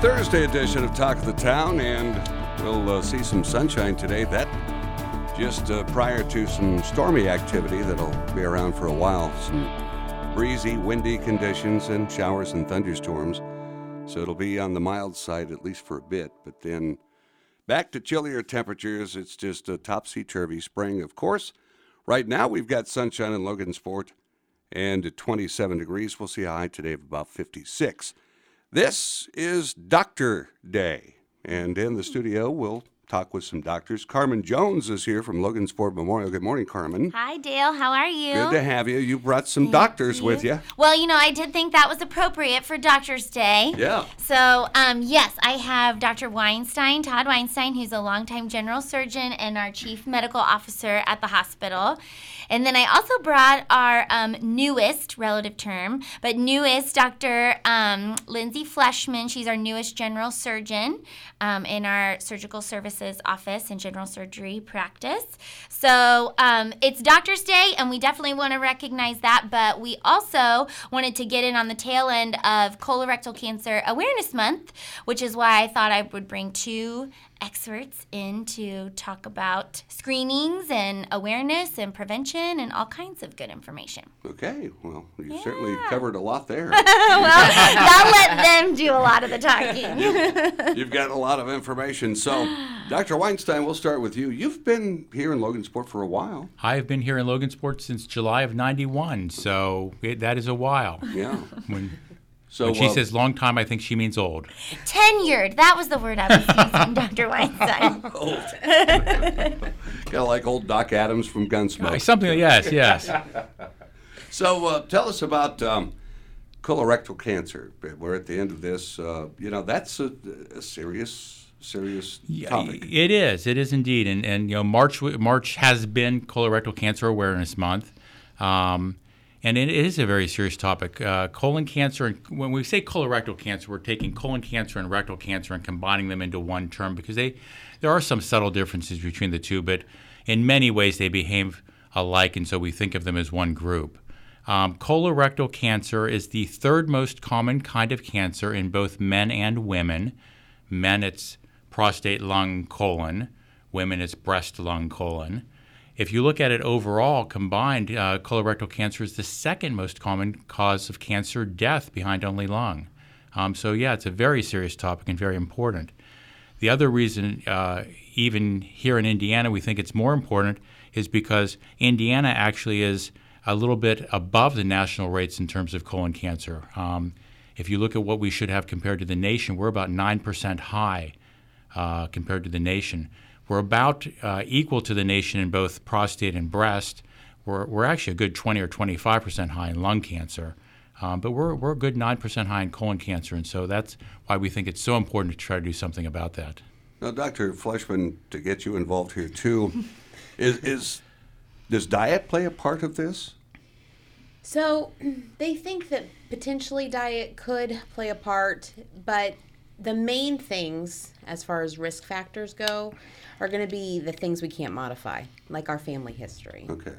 Thursday edition of Talk of the Town, and we'll uh, see some sunshine today. That just uh, prior to some stormy activity that'll be around for a while. Some breezy, windy conditions and showers and thunderstorms. So it'll be on the mild side at least for a bit, but then back to chillier temperatures. It's just a topsy turvy spring, of course. Right now, we've got sunshine in Logansport and at 27 degrees. We'll see a high today of about 56. This is Doctor Day, and in the studio we'll talk with some doctors. Carmen Jones is here from Logansport Memorial. Good morning, Carmen. Hi, Dale. How are you? Good to have you. You brought some Thank doctors you. with you. Well, you know, I did think that was appropriate for Doctor's Day. Yeah. So, um, yes, I have Dr. Weinstein, Todd Weinstein, who's a longtime general surgeon and our chief medical officer at the hospital. And then I also brought our um, newest relative term, but newest Dr. Um, Lindsay Fleshman. She's our newest general surgeon um, in our surgical services office and general surgery practice. So um, it's Doctor's Day, and we definitely want to recognize that. But we also wanted to get in on the tail end of colorectal cancer awareness month, which is why I thought I would bring two experts in to talk about screenings and awareness and prevention and all kinds of good information. Okay, well, you yeah. certainly covered a lot there. well, I'll let them do a lot of the talking. You've got a lot of information. So, Dr. Weinstein, we'll start with you. You've been here in Logansport for a while. I've been here in Logansport since July of 91, so it, that is a while. Yeah. When so when she uh, says long time, I think she means old. Tenured. That was the word I was using, Dr. Weinstein. old. kind of like old Doc Adams from Gunsmoke. Uh, something. Yes. Yes. so uh, tell us about um, colorectal cancer. We're at the end of this. Uh, you know, that's a, a serious serious topic. Yeah, it is. It is indeed. And and you know, March March has been colorectal cancer awareness month. Um, and it is a very serious topic. Uh, colon cancer, and when we say colorectal cancer, we're taking colon cancer and rectal cancer and combining them into one term because they, there are some subtle differences between the two, but in many ways they behave alike, and so we think of them as one group. Um, colorectal cancer is the third most common kind of cancer in both men and women. Men, it's prostate, lung, colon. Women, it's breast, lung, colon. If you look at it overall, combined, uh, colorectal cancer is the second most common cause of cancer death behind only lung. Um, so, yeah, it's a very serious topic and very important. The other reason, uh, even here in Indiana, we think it's more important is because Indiana actually is a little bit above the national rates in terms of colon cancer. Um, if you look at what we should have compared to the nation, we're about 9% high uh, compared to the nation. We're about uh, equal to the nation in both prostate and breast. We're, we're actually a good 20 or 25 percent high in lung cancer, um, but we're, we're a good 9 percent high in colon cancer, and so that's why we think it's so important to try to do something about that. Now, Dr. Fleshman, to get you involved here too, is, is does diet play a part of this? So they think that potentially diet could play a part, but the main things as far as risk factors go are going to be the things we can't modify, like our family history. Okay.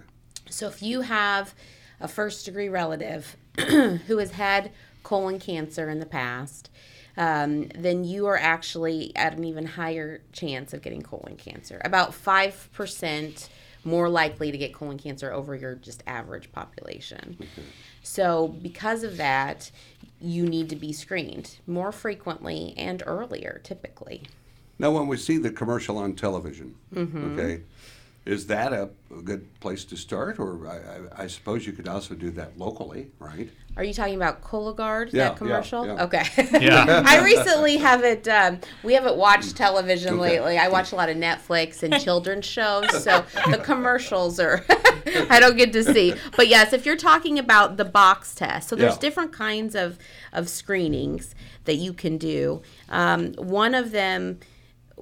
So if you have a first degree relative who has had colon cancer in the past, um, then you are actually at an even higher chance of getting colon cancer. About 5% more likely to get colon cancer over your just average population. Okay. So, because of that, you need to be screened more frequently and earlier, typically. Now, when we see the commercial on television, mm-hmm. okay, Is that a, a good place to start, or I, I, I suppose you could also do that locally, right? Are you talking about Cologuard, Yeah, that commercial? yeah, yeah. Okay. Yeah. I recently haven't, um, we haven't watched television Okay. lately. I watch a lot of Netflix and children's shows, so the commercials are, I don't get to see. But yes, if you're talking about the box test, so there's Yeah. different kinds of, of screenings that you can do. Um, one of them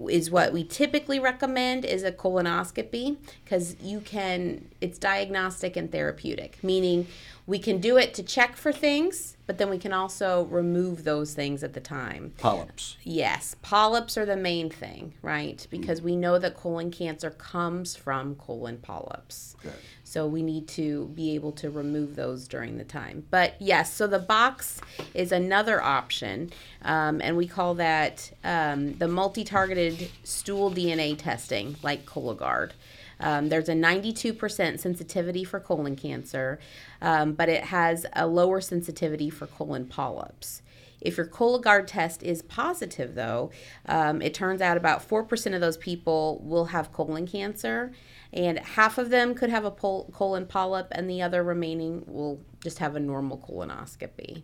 is what we typically recommend is a colonoscopy because you can it's diagnostic and therapeutic meaning we can do it to check for things but then we can also remove those things at the time Polyps. yes polyps are the main thing right because we know that colon cancer comes from colon polyps Okay. so we need to be able to remove those during the time. But yes, so the box is another option, um, and we call that um, the multi-targeted stool DNA testing, like Cologuard. Um, there's a 92% sensitivity for colon cancer, um, but it has a lower sensitivity for colon polyps. If your Cologuard test is positive, though, um, it turns out about 4% of those people will have colon cancer, and half of them could have a pol- colon polyp, and the other remaining will just have a normal colonoscopy.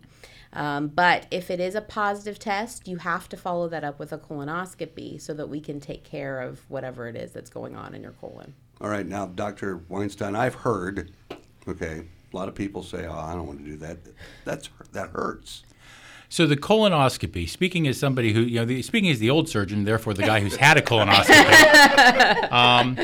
Um, but if it is a positive test, you have to follow that up with a colonoscopy so that we can take care of whatever it is that's going on in your colon. All right, now, Dr. Weinstein, I've heard, okay, a lot of people say, "Oh, I don't want to do that." That's that hurts. So the colonoscopy. Speaking as somebody who, you know, the, speaking as the old surgeon, therefore the guy who's had a colonoscopy. um,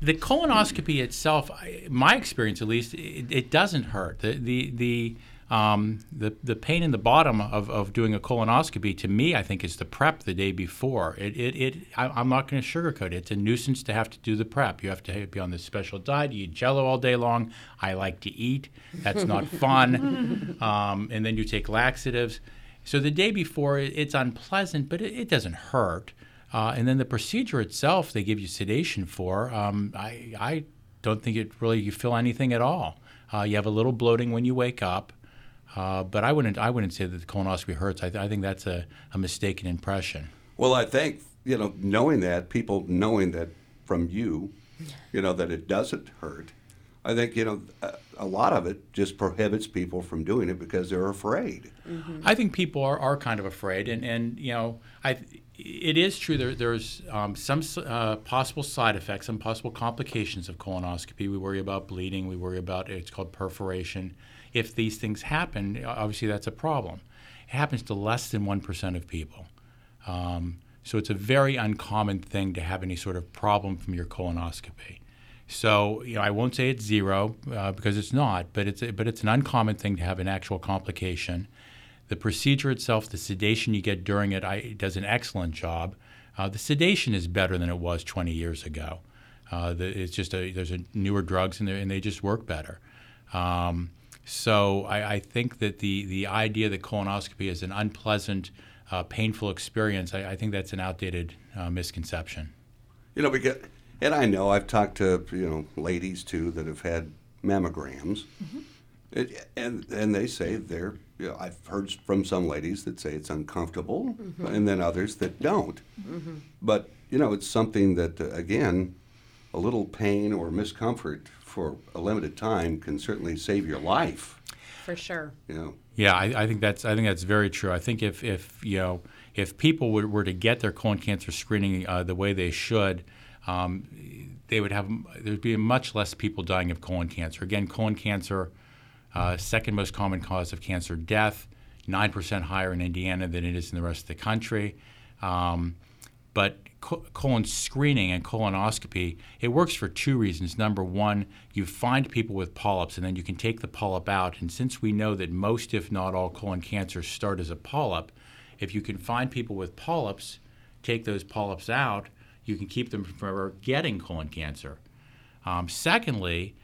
the colonoscopy itself, my experience at least, it, it doesn't hurt. The the the um, the, the pain in the bottom of, of doing a colonoscopy to me, I think, is the prep the day before. It, it, it I, I'm not going to sugarcoat it. It's a nuisance to have to do the prep. You have to be on this special diet. You eat jello all day long. I like to eat. That's not fun. um, and then you take laxatives. So the day before, it, it's unpleasant, but it, it doesn't hurt. Uh, and then the procedure itself, they give you sedation for. Um, I, I don't think it really you feel anything at all. Uh, you have a little bloating when you wake up, uh, but I wouldn't I wouldn't say that the colonoscopy hurts. I, th- I think that's a, a mistaken impression. Well, I think you know, knowing that people knowing that from you, you know, that it doesn't hurt. I think you know a, a lot of it just prohibits people from doing it because they're afraid. I think people are, are kind of afraid, and, and you know, I it is true there, there's um, some uh, possible side effects, some possible complications of colonoscopy. We worry about bleeding. We worry about it's called perforation. If these things happen, obviously that's a problem. It happens to less than one percent of people. Um, so it's a very uncommon thing to have any sort of problem from your colonoscopy. So you know, I won't say it's zero uh, because it's not, but it's a, but it's an uncommon thing to have an actual complication. The procedure itself, the sedation you get during it, I, it does an excellent job. Uh, the sedation is better than it was 20 years ago. Uh, the, it's just a, there's a newer drugs they- and they just work better. Um, so I, I think that the the idea that colonoscopy is an unpleasant, uh, painful experience, I, I think that's an outdated uh, misconception. You know, because and I know I've talked to you know ladies too that have had mammograms, it, and and they say they're. You know, I've heard from some ladies that say it's uncomfortable, and then others that don't. But you know, it's something that uh, again, a little pain or miscomfort for a limited time can certainly save your life. For sure. You know. Yeah, I, I think that's I think that's very true. I think if, if you know if people were, were to get their colon cancer screening uh, the way they should, um, they would have there'd be much less people dying of colon cancer. Again, colon cancer, uh, second most common cause of cancer death, nine percent higher in Indiana than it is in the rest of the country. Um, but colon screening and colonoscopy, it works for two reasons. Number one, you find people with polyps, and then you can take the polyp out. And since we know that most, if not all, colon cancers start as a polyp, if you can find people with polyps, take those polyps out, you can keep them from ever getting colon cancer. Um, secondly,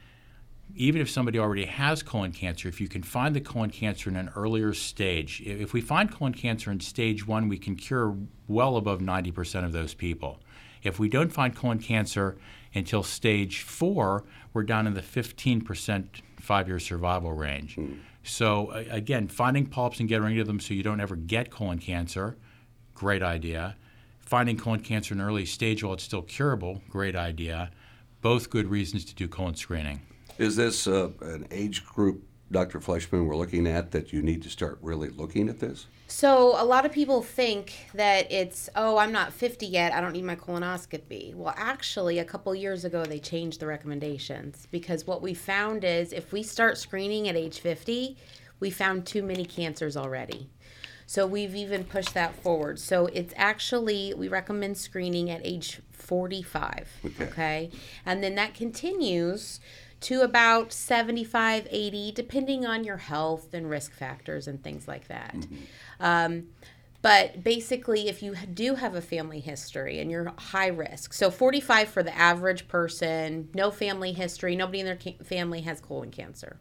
even if somebody already has colon cancer, if you can find the colon cancer in an earlier stage, if we find colon cancer in stage one, we can cure well above 90% of those people. If we don't find colon cancer until stage four, we're down in the 15% five year survival range. Hmm. So, again, finding polyps and getting rid of them so you don't ever get colon cancer, great idea. Finding colon cancer in early stage while it's still curable, great idea. both good reasons to do colon screening. Is this uh, an age group, Dr. Fleshman, we're looking at that you need to start really looking at this? So a lot of people think that it's oh I'm not 50 yet I don't need my colonoscopy. Well, actually a couple years ago they changed the recommendations because what we found is if we start screening at age 50, we found too many cancers already. So we've even pushed that forward. So it's actually we recommend screening at age 45. Okay. okay? And then that continues to about 75 80 depending on your health and risk factors and things like that. Um, but basically if you do have a family history and you're high risk so 45 for the average person no family history nobody in their ca- family has colon cancer.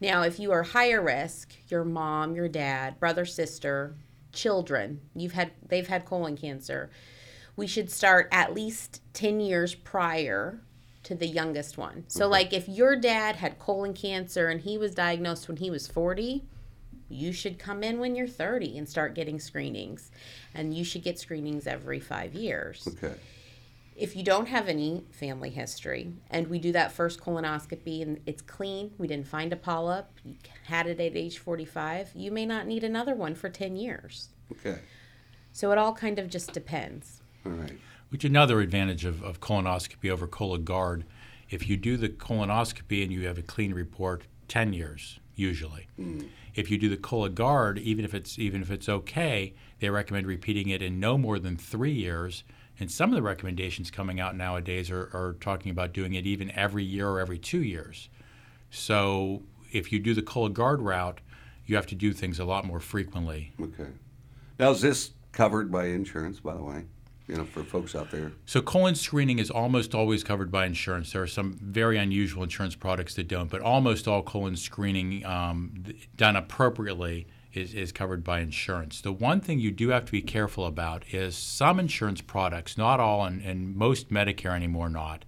Now if you are higher risk your mom your dad brother sister children you've had they've had colon cancer we should start at least 10 years prior to the youngest one. So, like, if your dad had colon cancer and he was diagnosed when he was 40, you should come in when you're 30 and start getting screenings. And you should get screenings every five years. Okay. If you don't have any family history and we do that first colonoscopy and it's clean, we didn't find a polyp, you had it at age 45, you may not need another one for 10 years. Okay. So, it all kind of just depends. All right. Which another advantage of, of colonoscopy over Cologuard, if you do the colonoscopy and you have a clean report, 10 years usually. Hmm. If you do the Cologuard, even if it's even if it's okay, they recommend repeating it in no more than three years. And some of the recommendations coming out nowadays are, are talking about doing it even every year or every two years. So if you do the Cologuard route, you have to do things a lot more frequently. Okay. Now, is this covered by insurance, by the way? You know, for folks out there? So colon screening is almost always covered by insurance. There are some very unusual insurance products that don't, but almost all colon screening um, done appropriately is, is covered by insurance. The one thing you do have to be careful about is some insurance products, not all, and, and most Medicare anymore not,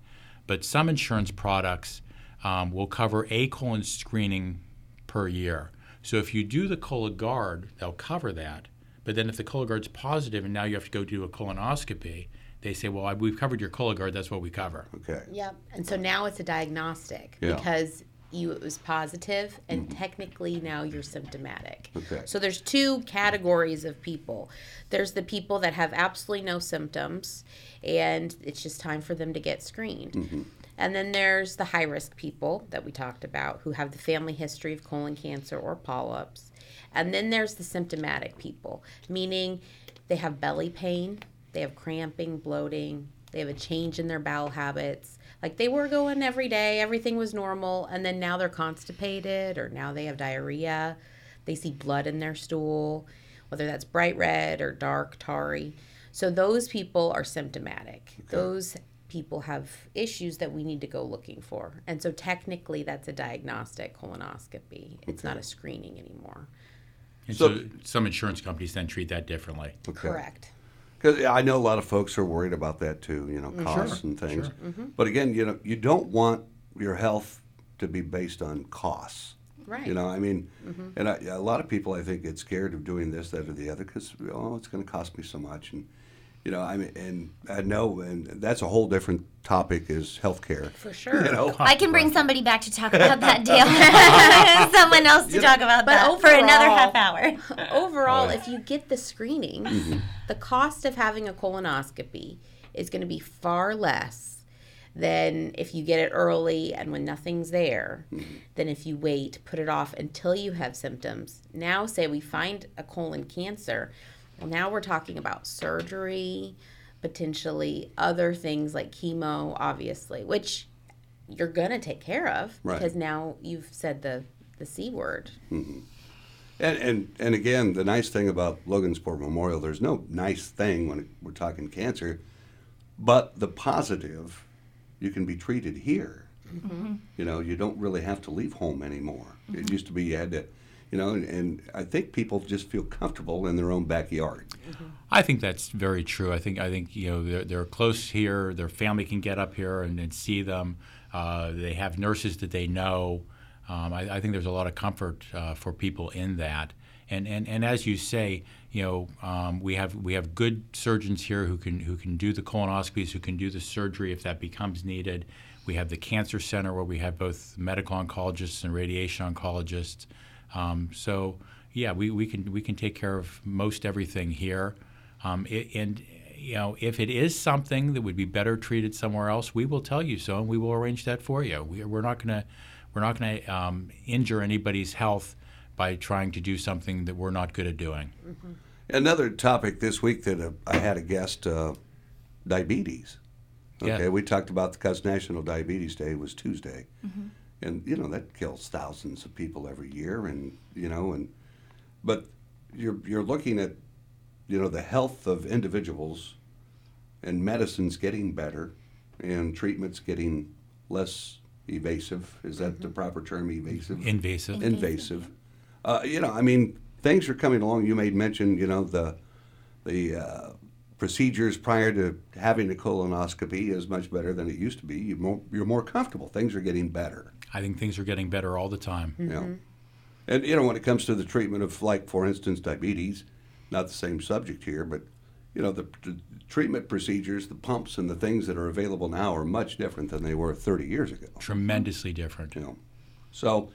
but some insurance products um, will cover a colon screening per year. So if you do the Cologuard, they'll cover that. But then if the Cologuard's positive and now you have to go do a colonoscopy, they say, well, I- we've covered your Cologuard, that's what we cover. Okay. Yep. And so now it's a diagnostic Yeah. because you it was positive and mm-hmm. technically now you're symptomatic. Okay. So there's two categories of people. There's the people that have absolutely no symptoms and it's just time for them to get screened. Mm-hmm. And then there's the high risk people that we talked about who have the family history of colon cancer or polyps. And then there's the symptomatic people, meaning they have belly pain, they have cramping, bloating, they have a change in their bowel habits. Like they were going every day, everything was normal, and then now they're constipated or now they have diarrhea. They see blood in their stool, whether that's bright red or dark, tarry. So those people are symptomatic. Those people have issues that we need to go looking for. And so technically that's a diagnostic colonoscopy. It's not a screening anymore. And So- so, some insurance companies then treat that differently. Okay. Correct. Because I know a lot of folks are worried about that too, you know, mm-hmm. costs and things. Mm-hmm. But again, you know, you don't want your health to be based on costs. Right. You know, I mean, mm-hmm. and I, a lot of people I think get scared of doing this, that, or the other because oh, it's going to cost me so much, and you know, I mean, and I know, and that's a whole different topic is healthcare. For sure. You know, I can bring somebody back to talk about that deal. Someone else to talk about But that for another half hour. Overall, if you get the screening, mm-hmm. the cost of having a colonoscopy is going to be far less than if you get it early and when nothing's there, mm-hmm. than if you wait, put it off until you have symptoms. Now, say we find a colon cancer, well, now we're talking about surgery, potentially other things like chemo, obviously, which you're going to take care of Right. because now you've said the, the C word. Mm-hmm. And, and and again, the nice thing about Logansport Memorial, there's no nice thing when we're talking cancer, but the positive, you can be treated here. Mm-hmm. You know, you don't really have to leave home anymore. It mm-hmm. used to be you had to, you know, and, and I think people just feel comfortable in their own backyard. I think that's very true. I think I think you know they're, they're close here. Their family can get up here and, and see them. Uh, they have nurses that they know. Um, I, I think there's a lot of comfort uh, for people in that. And, and and as you say, you know, um, we have we have good surgeons here who can who can do the colonoscopies, who can do the surgery if that becomes needed. We have the cancer center where we have both medical oncologists and radiation oncologists. Um, so yeah, we, we can we can take care of most everything here. Um, it, and you know, if it is something that would be better treated somewhere else, we will tell you so, and we will arrange that for you. We, we're not going to we're not going to um, injure anybody's health by trying to do something that we're not good at doing. Another topic this week that uh, I had a guest, uh, diabetes. Okay, Yeah. we talked about because National Diabetes Day was Tuesday, and you know that kills thousands of people every year, and you know, and but you're you're looking at you know the health of individuals, and medicine's getting better, and treatment's getting less evasive. Is that the proper term? Evasive Invasive. invasive. Uh, you know, I mean, things are coming along. You made mention, you know, the the uh, procedures prior to having a colonoscopy is much better than it used to be. You're more, you're more comfortable. Things are getting better. I think things are getting better all the time. You know, and you know, when it comes to the treatment of, like, for instance, diabetes, not the same subject here, but you know, the, the treatment procedures, the pumps, and the things that are available now are much different than they were 30 years ago. Tremendously different. You know, so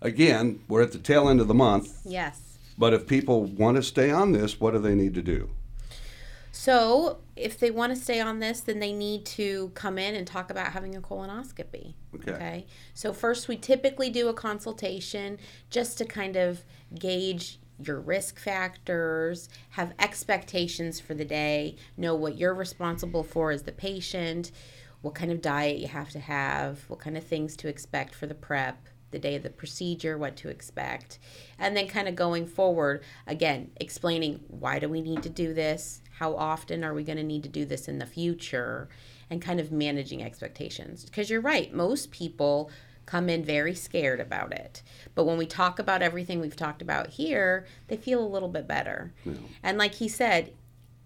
again, we're at the tail end of the month. Yes. But if people want to stay on this, what do they need to do? So, if they want to stay on this, then they need to come in and talk about having a colonoscopy. Okay. So, first, we typically do a consultation just to kind of gauge your risk factors, have expectations for the day, know what you're responsible for as the patient, what kind of diet you have to have, what kind of things to expect for the prep, the day of the procedure, what to expect. And then kind of going forward, again, explaining why do we need to do this? How often are we going to need to do this in the future? And kind of managing expectations. Because you're right, most people come in very scared about it. But when we talk about everything we've talked about here, they feel a little bit better. And like he said,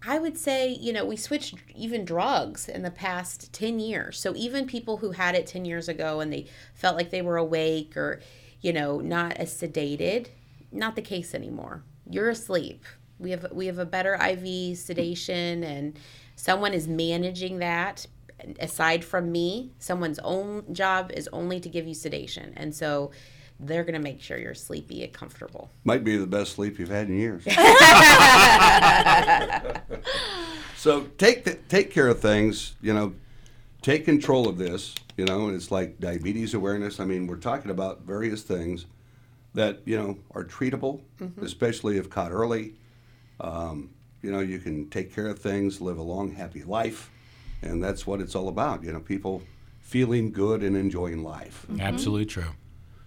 I would say, you know, we switched even drugs in the past 10 years. So even people who had it 10 years ago and they felt like they were awake or, you know, not as sedated, not the case anymore. You're asleep. We have we have a better IV sedation and someone is managing that aside from me. Someone's own job is only to give you sedation. And so they're going to make sure you're sleepy and comfortable. Might be the best sleep you've had in years. so take the, take care of things. You know, take control of this. You know, it's like diabetes awareness. I mean, we're talking about various things that you know are treatable, especially if caught early. Um, you know, you can take care of things, live a long, happy life, and that's what it's all about. You know, people feeling good and enjoying life. Absolutely true.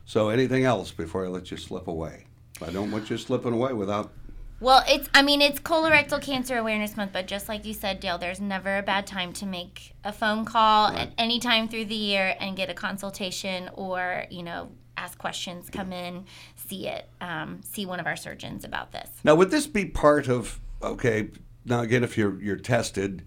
So, anything else before I let you slip away? I don't want you slipping away without. Well, it's I mean it's colorectal cancer awareness month, but just like you said, Dale, there's never a bad time to make a phone call at any time through the year and get a consultation or you know ask questions, come in, see it, um, see one of our surgeons about this. Now, would this be part of? Okay, now again, if you're you're tested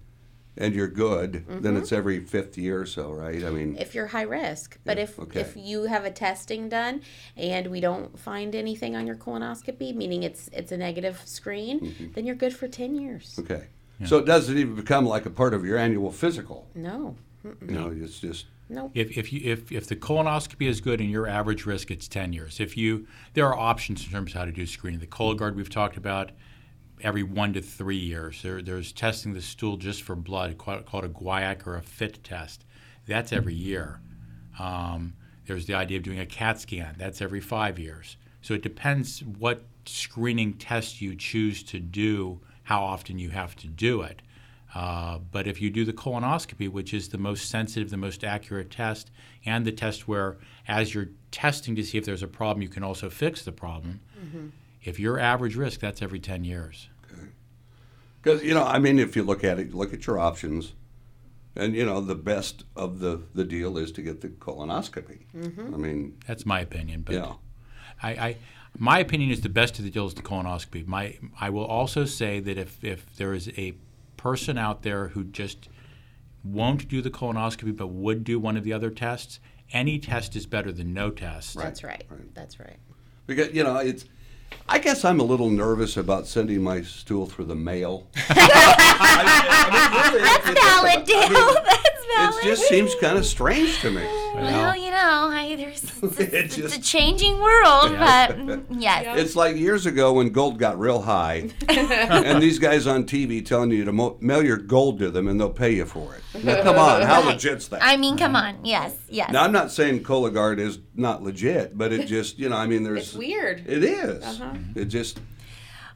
and you're good, then it's every fifth year or so, right? I mean, if you're high risk. But if okay. if you have a testing done and we don't find anything on your colonoscopy, meaning it's it's a negative screen, Mm-hmm. then you're good for 10 years. okay. So it doesn't even become like a part of your annual physical. No. You know, it's just Nope. If, if you if, if the colonoscopy is good and your average risk, it's 10 years. If you there are options in terms of how to do screening. The Cologuard we've talked about every one to three years. There, there's testing the stool just for blood called, called a guaiac or a FIT test. That's every year. Um, there's the idea of doing a CAT scan. That's every five years. So it depends what screening test you choose to do, how often you have to do it. Uh, but if you do the colonoscopy, which is the most sensitive, the most accurate test, and the test where, as you're testing to see if there's a problem, you can also fix the problem. If you're average risk, that's every 10 years. Okay. Because you know, I mean, if you look at it, look at your options, and you know, the best of the the deal is to get the colonoscopy. Mm-hmm. I mean, That's my opinion. But yeah. I, I, my opinion is the best of the deal is the colonoscopy. My, I will also say that if, if there is a person out there who just won't do the colonoscopy but would do one of the other tests, any test is better than no test. That's right. That's right. Because you know, it's. I guess I'm a little nervous about sending my stool through the mail. That's valid, Dale. That's valid. It just seems kind of strange to me. well, you know, I, there's it's, It it's just- a changing world, but mm, yes. It's like years ago when gold got real high, and these guys on TV telling you to mo- mail your gold to them and they'll pay you for it. Now, come on, how Right. legit's that? I mean, come on. Yes, yes. now, I'm not saying Cologuard is not legit, but it just, you know, I mean, there's. It's weird. It is. Uh-huh. It just.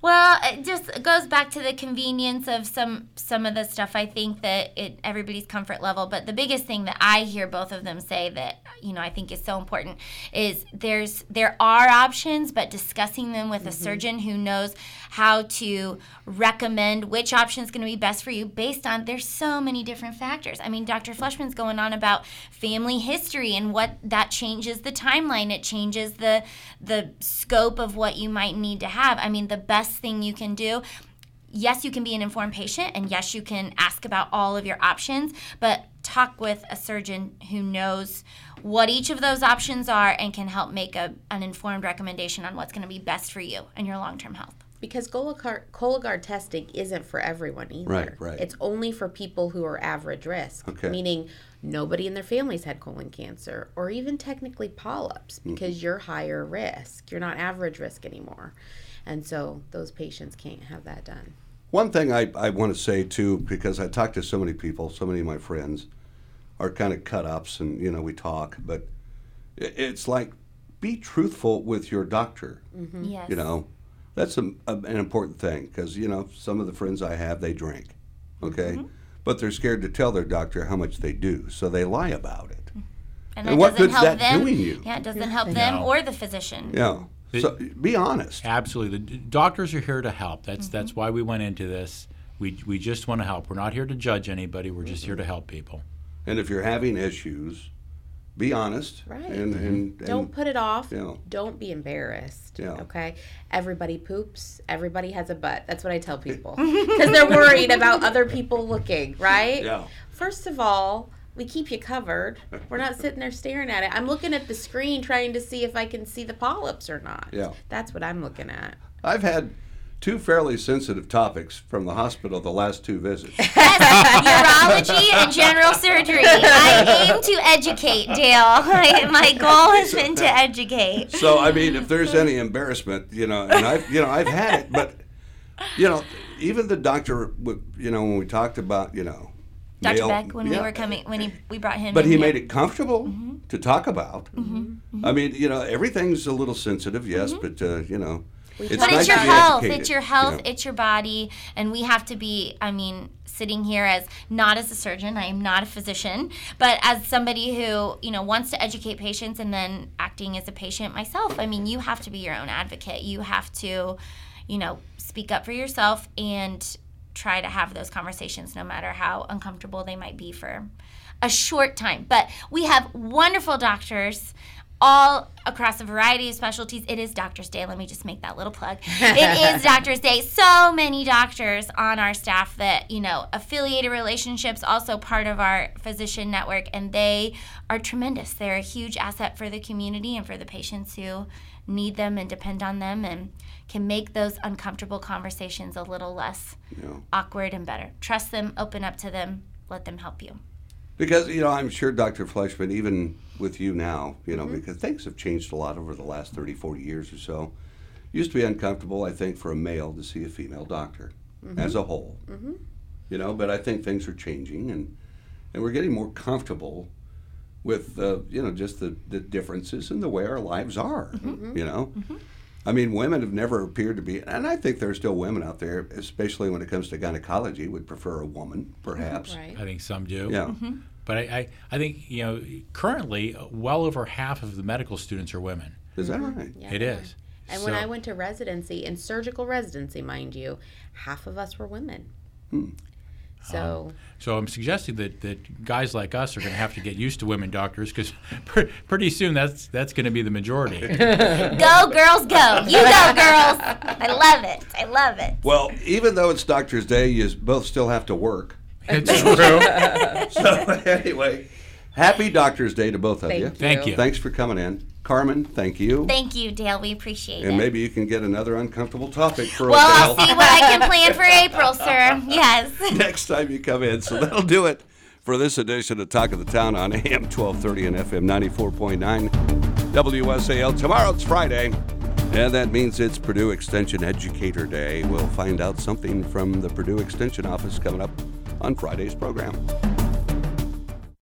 Well, it just goes back to the convenience of some some of the stuff. I think that it everybody's comfort level, but the biggest thing that I hear both of them say that you know I think is so important is there's there are options, but discussing them with a mm-hmm. surgeon who knows how to recommend which option is going to be best for you based on there's so many different factors. I mean, Dr. Fleshman's going on about family history and what that changes the timeline. It changes the the scope of what you might need to have. I mean, the best thing you can do yes, you can be an informed patient, and yes, you can ask about all of your options, but talk with a surgeon who knows what each of those options are and can help make a, an informed recommendation on what's going to be best for you and your long term health. Because Cologuard, Cologuard testing isn't for everyone either. Right, right. It's only for people who are average risk, Okay. meaning nobody in their families had colon cancer or even technically polyps Mm-hmm. because you're higher risk. You're not average risk anymore. And so those patients can't have that done. One thing I, I want to say too, because I talk to so many people, so many of my friends are kind of cut ups and, you know, we talk, but it's like be truthful with your doctor. Mm-hmm. Yes. You know, that's a, a, an important thing because, you know, some of the friends I have, they drink, okay? Mm-hmm. But they're scared to tell their doctor how much they do, so they lie about it. Mm-hmm. and, and that what doesn't good's help that them. doing you? Yeah, it doesn't help them No. or the physician. Yeah. So be honest. Absolutely. The doctors are here to help. That's Mm-hmm. that's why we went into this. We, we just want to help. We're not here to judge anybody. We're just here to help people. And if you're having issues, be honest. Right. And, and, and Don't put it off. Yeah. Don't be embarrassed. Yeah. Okay. Everybody poops. Everybody has a butt. That's what I tell people because they're worried about other people looking. Right. Yeah. First of all, we keep you covered. We're not sitting there staring at it. I'm looking at the screen trying to see if I can see the polyps or not. Yeah. That's what I'm looking at. I've had two fairly sensitive topics from the hospital the last two visits. Yes, Urology and general surgery. I aim to educate, Dale. My, my goal has been to educate. so I mean, if there's any embarrassment, you know, and I've you know I've had it, but you know, even the doctor, you know, when we talked about you know, Dr. male- Beck, when we were coming, when he, we brought him But he here. made it comfortable Mm-hmm. to talk about. I mean, you know, everything's a little sensitive, yes, but uh, you know, it's. But nice it's your health. educated, It's your you health. know. It's your body, and we have to be. I mean, sitting here as not as a surgeon, I am not a physician, but as somebody who you know wants to educate patients and then acting as a patient myself. I mean, you have to be your own advocate. You have to, you know, speak up for yourself and try to have those conversations, no matter how uncomfortable they might be for a short time. But we have wonderful doctors all across a variety of specialties. It is Doctor's Day. Let me just make that little plug. It is Doctor's Day. So many doctors on our staff that, you know, affiliated relationships, also part of our physician network, and they are tremendous. They're a huge asset for the community and for the patients who need them and depend on them and can make those uncomfortable conversations a little less Yeah. awkward and better. Trust them, open up to them, let them help you. Because you know, I'm sure Dr. Fleischman, even with you now, you Mm-hmm. know, because things have changed a lot over the last 30, 40 years or so. Used to be uncomfortable, I think, for a male to see a female doctor Mm-hmm. as a whole. You know, but I think things are changing, and and we're getting more comfortable with uh, you know just the, the differences in the way our lives are. Mm-hmm. You know. I mean, women have never appeared to be, and I think there are still women out there, especially when it comes to gynecology, would prefer a woman, perhaps. Right. I think some do. Yeah. Mm-hmm. But I, I, I think, you know, currently, uh, well over half of the medical students are women. Is that right? Yeah, It they is. are. And when I went to residency, in surgical residency, mind you, half of us were women. Hmm. Um, so So I'm suggesting that, that guys like us are going to have to get used to women doctors because pr- pretty soon that's that's going to be the majority. Go, girls, go. You go, girls. I love it. I love it. Well, even though it's Doctor's Day, you both still have to work. it's true. So anyway, happy Doctor's Day to both of Thank you. you. Thank you. Thanks for coming in, Carmen, thank you. Thank you, Dale. We appreciate and it. And maybe you can get another uncomfortable topic for well, a Well, I'll see what I can plan for April, sir. Yes. Next time you come in. So that'll do it for this edition of Talk of the Town on AM 1230 and FM 94.9 WSAL. Tomorrow it's Friday, and that means it's Purdue Extension Educator Day. We'll find out something from the Purdue Extension Office coming up on Friday's program.